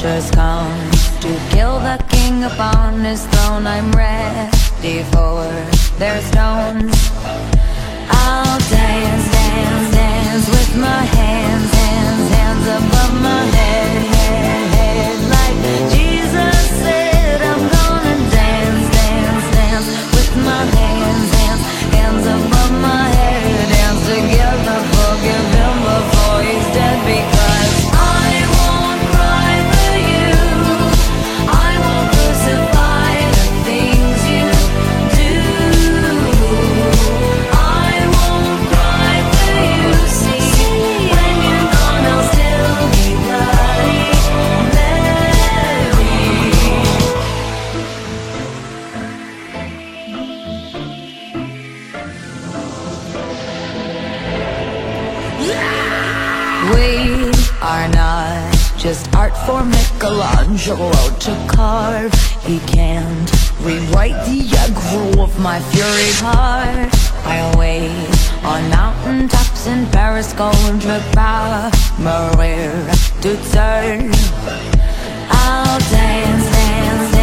vultures come to kill the king upon his throne. I'm ready for their stones. I'll We are not just art for Michelangelo to carve. He can't rewrite the aggro of my fury heart. I wait on mountain tops in Paris, contre par mourir to turn. I'll dance, dance, dance.